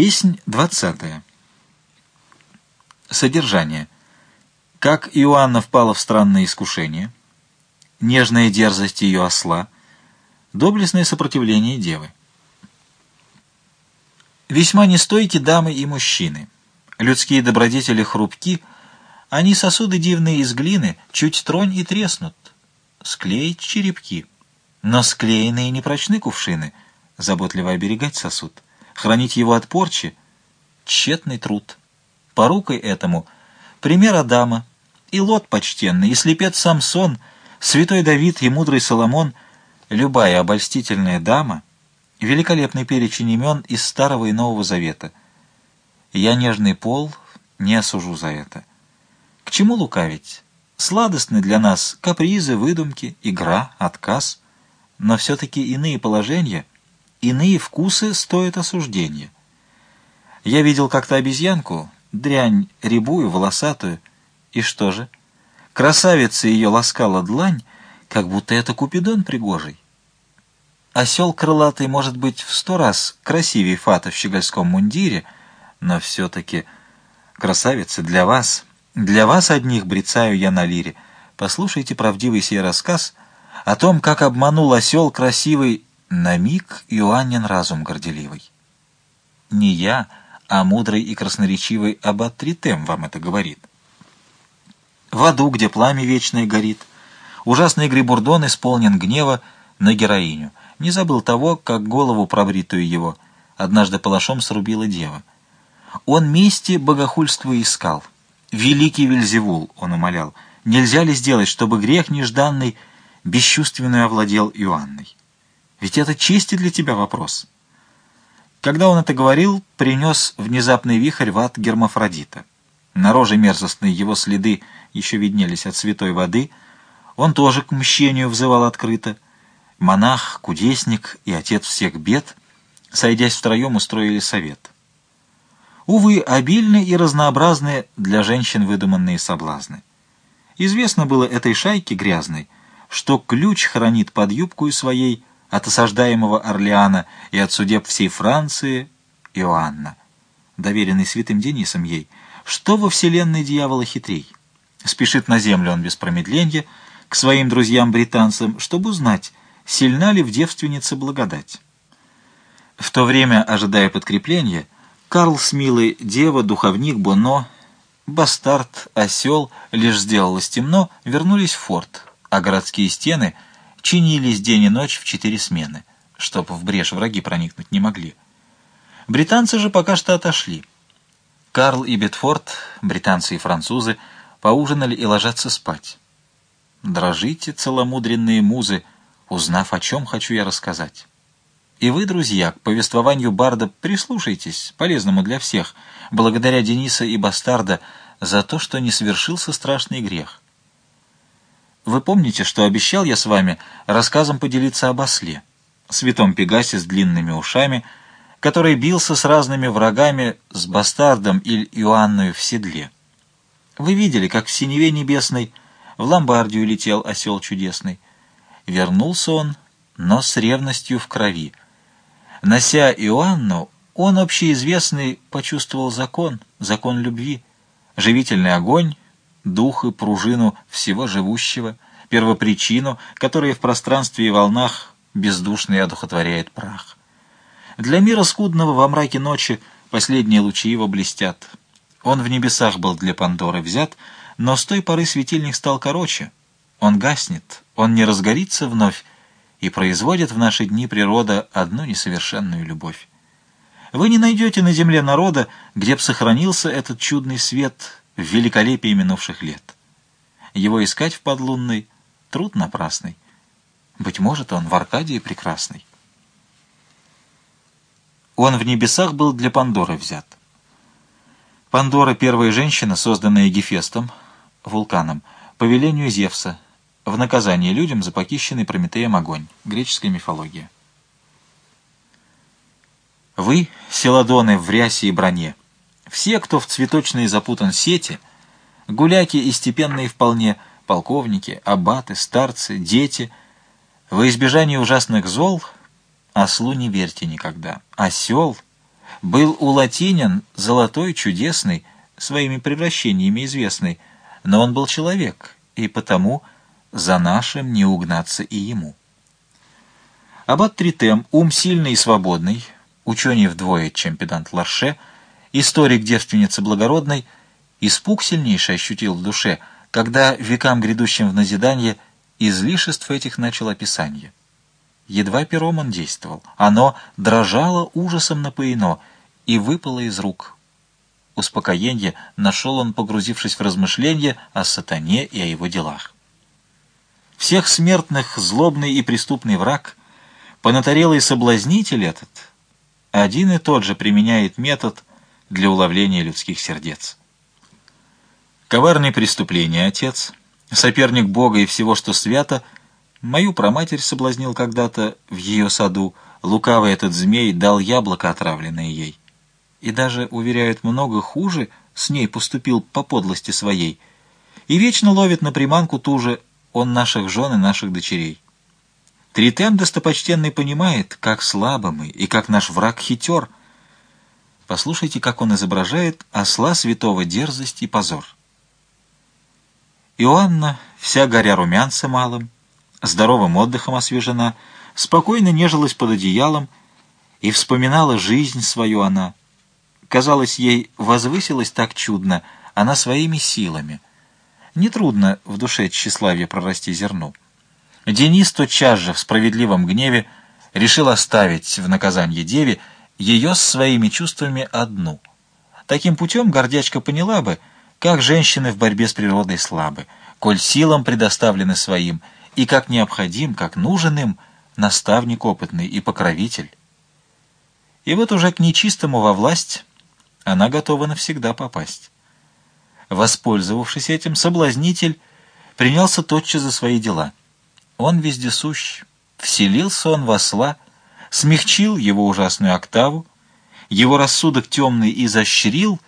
Песнь двадцатая. Содержание. Как Иоанна впала в странное искушение, нежная дерзость ее осла, доблестное сопротивление девы. Весьма нестойки дамы и мужчины. Людские добродетели хрупки, они сосуды дивные из глины, чуть тронь и треснут. Склеить черепки. Но склеенные не прочны кувшины, заботливо оберегать сосуд хранить его от порчи — тщетный труд. Порукой этому пример Адама, и Лот почтенный, и слепец Самсон, святой Давид и мудрый Соломон, любая обольстительная дама, великолепный перечень имен из Старого и Нового Завета. Я нежный пол не осужу за это. К чему лукавить? Сладостны для нас капризы, выдумки, игра, отказ, но все-таки иные положения — Иные вкусы стоят осуждения. Я видел как-то обезьянку, дрянь рябую, волосатую. И что же? Красавица ее ласкала длань, как будто это Купидон пригожий. Осел крылатый может быть в сто раз красивее фата в щегольском мундире, но все-таки красавица для вас, для вас одних брецаю я на лире. Послушайте правдивый сей рассказ о том, как обманул осел красивый на миг Иоаннин разум горделивый. Не я, а мудрый и красноречивый Аббат Тритем вам это говорит. В аду, где пламя вечное горит, ужасный Грибурдон исполнен гнева на героиню. Не забыл того, как голову пробритую его однажды палашом срубила дева. Он мести богохульства искал. Великий Вельзевул, он умолял, нельзя ли сделать, чтобы грех нежданный бесчувственную овладел Иоанной? Ведь это чести для тебя вопрос. Когда он это говорил, принес внезапный вихрь в ад Гермафродита. На роже мерзостные его следы еще виднелись от святой воды. Он тоже к мщению взывал открыто. Монах, кудесник и отец всех бед, сойдясь втроем, устроили совет. Увы, обильны и разнообразны для женщин выдуманные соблазны. Известно было этой шайке грязной, что ключ хранит под юбку своей от осаждаемого Орлеана и от судеб всей Франции Иоанна, доверенный святым Денисом ей, что во вселенной дьявола хитрей. Спешит на землю он без промедления к своим друзьям-британцам, чтобы узнать, сильна ли в девственнице благодать. В то время, ожидая подкрепления, Карл с милой дева, духовник Боно, бастард, осел, лишь сделалось темно, вернулись в форт, а городские стены — чинились день и ночь в четыре смены, чтоб в брешь враги проникнуть не могли. Британцы же пока что отошли. Карл и Бетфорд, британцы и французы, поужинали и ложатся спать. Дрожите, целомудренные музы, узнав, о чем хочу я рассказать. И вы, друзья, к повествованию Барда прислушайтесь, полезному для всех, благодаря Дениса и Бастарда, за то, что не свершился страшный грех. Вы помните, что обещал я с вами рассказом поделиться об осле, святом Пегасе с длинными ушами, который бился с разными врагами, с бастардом или Иоанною в седле. Вы видели, как в синеве небесной в Ломбардию летел осел чудесный. Вернулся он, но с ревностью в крови. Нося Иоанну, он общеизвестный почувствовал закон, закон любви, живительный огонь, дух и пружину всего живущего, первопричину, которая в пространстве и волнах бездушно и одухотворяет прах. Для мира скудного во мраке ночи последние лучи его блестят. Он в небесах был для Пандоры взят, но с той поры светильник стал короче. Он гаснет, он не разгорится вновь, и производит в наши дни природа одну несовершенную любовь. Вы не найдете на земле народа, где б сохранился этот чудный свет, в великолепии минувших лет. Его искать в подлунной — труд напрасный. Быть может, он в Аркадии прекрасный. Он в небесах был для Пандоры взят. Пандора — первая женщина, созданная Гефестом, вулканом, по велению Зевса, в наказание людям за похищенный Прометеем огонь. Греческая мифология. Вы, селадоны в рясе и броне, все, кто в цветочные запутан сети, гуляки и степенные вполне, полковники, аббаты, старцы, дети, во избежание ужасных зол, ослу не верьте никогда. Осел, был улатинен, золотой, чудесный, своими превращениями известный, но он был человек, и потому за нашим не угнаться и ему. Аббат Тритем, ум сильный и свободный, ученый вдвое, чем педант Ларше, историк девственницы благородной, испуг сильнейший ощутил в душе, когда векам грядущим в назидание излишеств этих начал описание. Едва пером он действовал, оно дрожало ужасом напоено и выпало из рук. Успокоение нашел он, погрузившись в размышления о сатане и о его делах. Всех смертных злобный и преступный враг, понатарелый соблазнитель этот, один и тот же применяет метод для уловления людских сердец. Коварные преступления, отец, соперник Бога и всего, что свято, мою проматерь соблазнил когда-то в ее саду, лукавый этот змей дал яблоко, отравленное ей. И даже, уверяют, много хуже с ней поступил по подлости своей, и вечно ловит на приманку ту же он наших жен и наших дочерей. Тритем достопочтенный понимает, как слабы мы и как наш враг хитер. Послушайте, как он изображает осла святого дерзость и позор. Иоанна, вся горя румянца малым, здоровым отдыхом освежена, спокойно нежилась под одеялом и вспоминала жизнь свою она. Казалось, ей возвысилась так чудно, она своими силами — Нетрудно в душе тщеславия прорасти зерну. Денис тотчас же в справедливом гневе решил оставить в наказание деве ее с своими чувствами одну. Таким путем гордячка поняла бы, как женщины в борьбе с природой слабы, коль силам предоставлены своим, и как необходим, как нужен им наставник опытный и покровитель. И вот уже к нечистому во власть она готова навсегда попасть. Воспользовавшись этим, соблазнитель принялся тотчас за свои дела. Он вездесущ, вселился он в осла, смягчил его ужасную октаву, его рассудок темный изощрил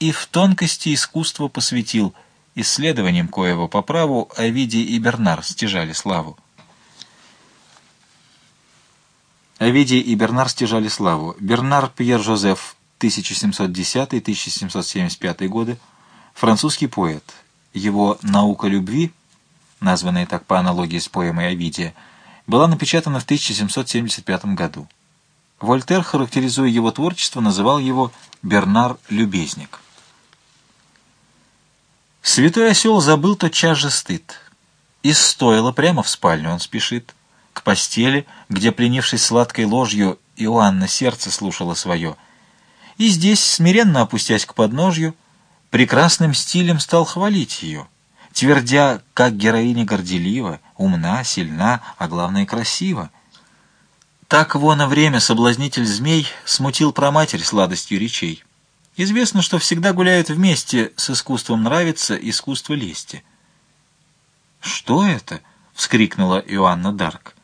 и в тонкости искусства посвятил, исследованием коего по праву Овидий и Бернар стяжали славу. Овидий и Бернар стяжали славу. Бернар Пьер Жозеф, 1710-1775 годы, Французский поэт. Его «Наука любви», названная так по аналогии с поэмой Овидия, была напечатана в 1775 году. Вольтер, характеризуя его творчество, называл его «Бернар-любезник». Святой осел забыл тотчас же стыд. И стоило прямо в спальню он спешит, к постели, где, пленившись сладкой ложью, Иоанна сердце слушала свое. И здесь, смиренно опустясь к подножью, прекрасным стилем стал хвалить ее, твердя, как героиня горделива, умна, сильна, а главное красива. Так вон время соблазнитель змей смутил проматерь сладостью речей. Известно, что всегда гуляют вместе с искусством нравится искусство лести. «Что это?» — вскрикнула Иоанна Дарк.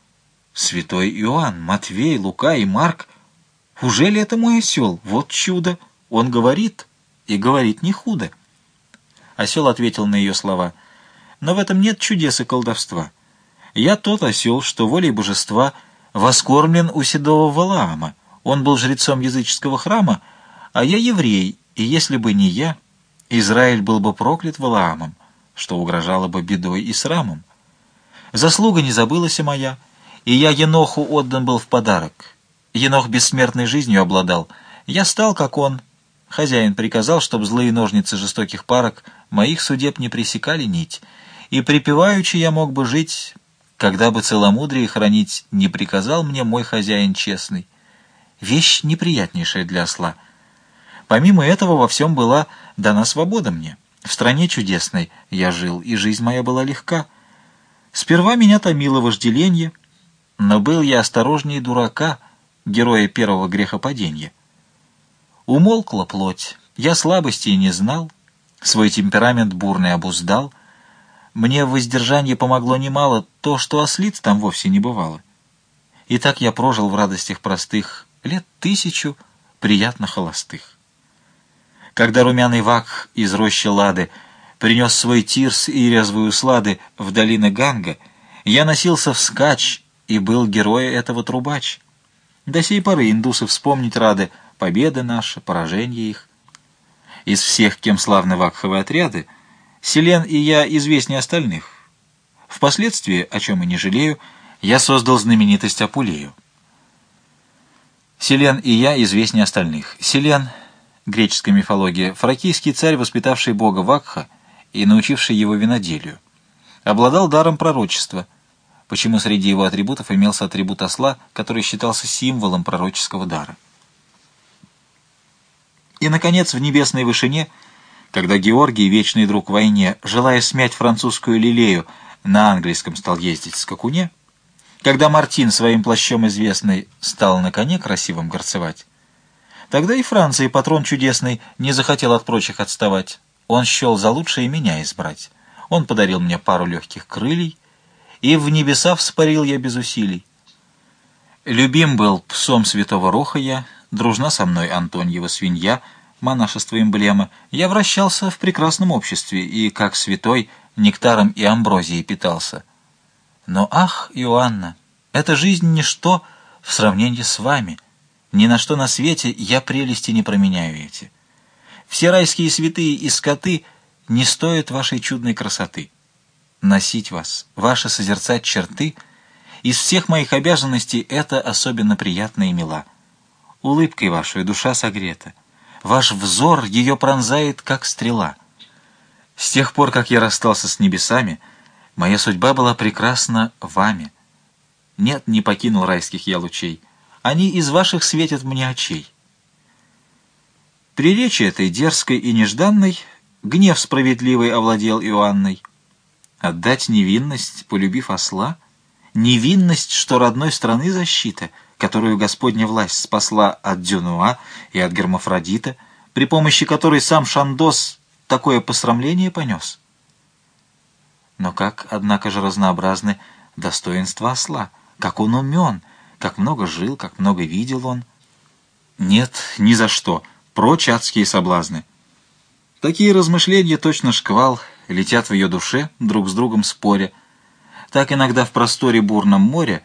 «Святой Иоанн, Матвей, Лука и Марк! Уже ли это мой осел? Вот чудо! Он говорит!» и говорит не худо. Осел ответил на ее слова, но в этом нет чудес и колдовства. Я тот осел, что волей божества воскормлен у седого Валаама. Он был жрецом языческого храма, а я еврей, и если бы не я, Израиль был бы проклят Валаамом, что угрожало бы бедой и срамом. Заслуга не забылась и моя, и я Еноху отдан был в подарок. Енох бессмертной жизнью обладал. Я стал, как он, Хозяин приказал, чтобы злые ножницы жестоких парок моих судеб не пресекали нить, и припеваючи я мог бы жить, когда бы целомудрие хранить не приказал мне мой хозяин честный. Вещь неприятнейшая для осла. Помимо этого во всем была дана свобода мне. В стране чудесной я жил, и жизнь моя была легка. Сперва меня томило вожделенье, но был я осторожнее дурака, героя первого грехопадения. Умолкла плоть, я слабости не знал, свой темперамент бурный обуздал. Мне в воздержании помогло немало то, что ослиц там вовсе не бывало. И так я прожил в радостях простых лет тысячу приятно холостых. Когда румяный вак из рощи Лады принес свой тирс и резвую слады в долины Ганга, я носился вскачь и был герой этого трубач. До сей поры индусы вспомнить рады победы наши, поражения их. Из всех, кем славны вакховы отряды, Селен и я известнее остальных. Впоследствии, о чем и не жалею, я создал знаменитость Апулею. Селен и я известнее остальных. Селен, греческая мифология, фракийский царь, воспитавший бога Вакха и научивший его виноделию. Обладал даром пророчества, почему среди его атрибутов имелся атрибут осла, который считался символом пророческого дара. И, наконец, в небесной вышине, когда Георгий, вечный друг войне, желая смять французскую лилею, на английском стал ездить в скакуне, когда Мартин, своим плащом известный, стал на коне красивым горцевать, тогда и Франция, патрон чудесный, не захотел от прочих отставать. Он счел за лучшее меня избрать. Он подарил мне пару легких крылей, и в небеса вспарил я без усилий. Любим был псом святого Роха я, дружна со мной Антоньева свинья, монашество эмблемы. Я вращался в прекрасном обществе и, как святой, нектаром и амброзией питался. Но ах, Иоанна, эта жизнь ничто в сравнении с вами. Ни на что на свете я прелести не променяю эти. Все райские святые и скоты не стоят вашей чудной красоты. Носить вас, ваши созерцать черты — из всех моих обязанностей это особенно приятно и мила. Улыбкой вашей душа согрета. Ваш взор ее пронзает, как стрела. С тех пор, как я расстался с небесами, моя судьба была прекрасна вами. Нет, не покинул райских я лучей. Они из ваших светят мне очей. При речи этой дерзкой и нежданной гнев справедливый овладел Иоанной. Отдать невинность, полюбив осла? Невинность, что родной страны защита — которую Господня власть спасла от Дюнуа и от Гермафродита, при помощи которой сам Шандос такое посрамление понес. Но как, однако же, разнообразны достоинства осла, как он умен, как много жил, как много видел он. Нет, ни за что, прочь адские соблазны. Такие размышления, точно шквал, летят в ее душе, друг с другом споря. Так иногда в просторе бурном моря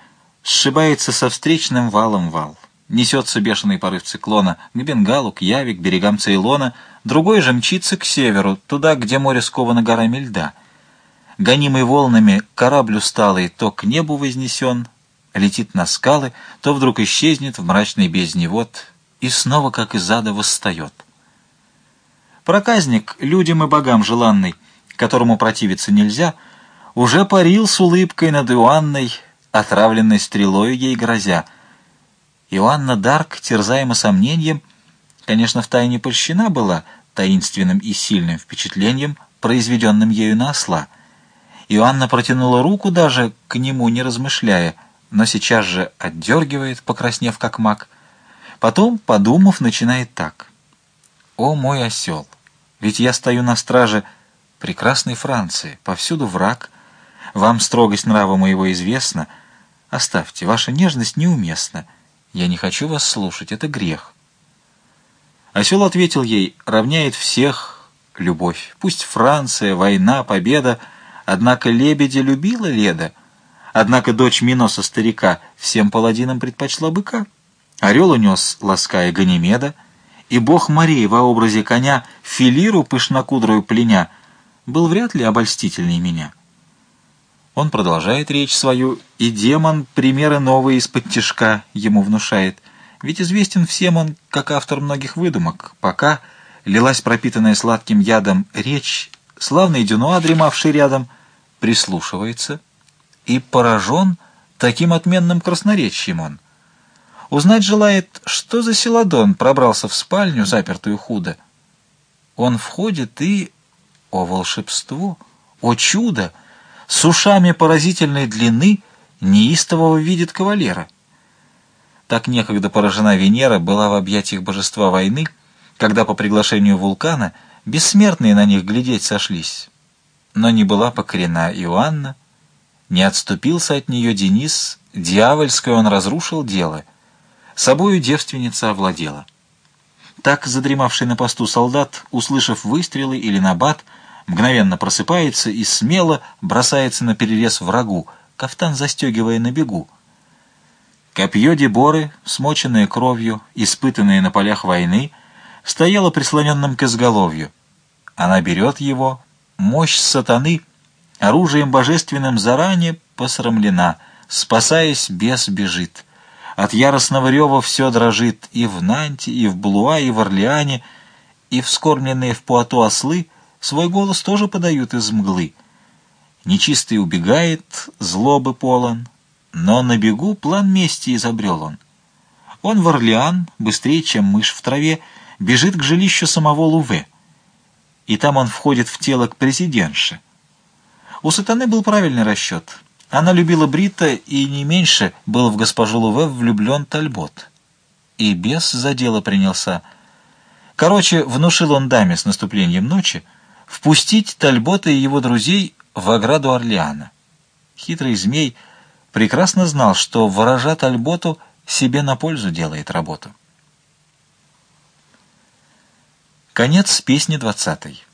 сшибается со встречным валом вал. Несется бешеный порыв циклона к Бенгалу, к Яве, к берегам Цейлона, другой же мчится к северу, туда, где море сковано горами льда. Гонимый волнами корабль усталый то к небу вознесен, летит на скалы, то вдруг исчезнет в мрачной бездне вод и снова, как из ада, восстает. Проказник, людям и богам желанный, которому противиться нельзя, уже парил с улыбкой над Иоанной, отравленной стрелой ей грозя. Иоанна Дарк, терзаема сомнением, конечно, втайне польщена была таинственным и сильным впечатлением, произведенным ею на осла. Иоанна протянула руку даже к нему, не размышляя, но сейчас же отдергивает, покраснев как маг. Потом, подумав, начинает так. «О, мой осел! Ведь я стою на страже прекрасной Франции, повсюду враг. Вам строгость нрава моего известна — Оставьте, ваша нежность неуместна. Я не хочу вас слушать, это грех. Осел ответил ей, равняет всех любовь. Пусть Франция, война, победа, однако лебедя любила Леда, однако дочь Миноса старика всем паладинам предпочла быка. Орел унес, лаская Ганимеда, и бог Марии во образе коня Филиру пышнокудрую пленя был вряд ли обольстительней меня. Он продолжает речь свою, и демон примеры новые из-под тишка ему внушает. Ведь известен всем он, как автор многих выдумок. Пока лилась пропитанная сладким ядом речь, славный Дюнуа, дремавший рядом, прислушивается и поражен таким отменным красноречием он. Узнать желает, что за Селадон пробрался в спальню, запертую худо. Он входит и... О волшебство! О чудо! С ушами поразительной длины, неистового видит кавалера. Так некогда поражена Венера была в объятиях божества войны, когда по приглашению вулкана бессмертные на них глядеть сошлись. Но не была покорена Иоанна, не отступился от нее Денис, дьявольское он разрушил дело, собою девственница овладела. Так задремавший на посту солдат, услышав выстрелы или набат, мгновенно просыпается и смело бросается на перерез врагу, кафтан застегивая на бегу. Копье Деборы, смоченное кровью, испытанное на полях войны, стояло прислоненным к изголовью. Она берет его, мощь сатаны, оружием божественным заранее посрамлена, спасаясь, бес бежит. От яростного рева все дрожит и в Нанте, и в Блуа, и в Орлеане, и вскормленные в Пуату ослы свой голос тоже подают из мглы. Нечистый убегает, злобы полон, но на бегу план мести изобрел он. Он в Орлеан, быстрее, чем мышь в траве, бежит к жилищу самого Луве. И там он входит в тело к президентше. У сатаны был правильный расчет. Она любила Брита, и не меньше был в госпожу Луве влюблен Тальбот. И бес за дело принялся. Короче, внушил он даме с наступлением ночи впустить Тальбота и его друзей в ограду Орлеана. Хитрый змей — прекрасно знал, что ворожа Тальботу себе на пользу делает работу. Конец песни двадцатой.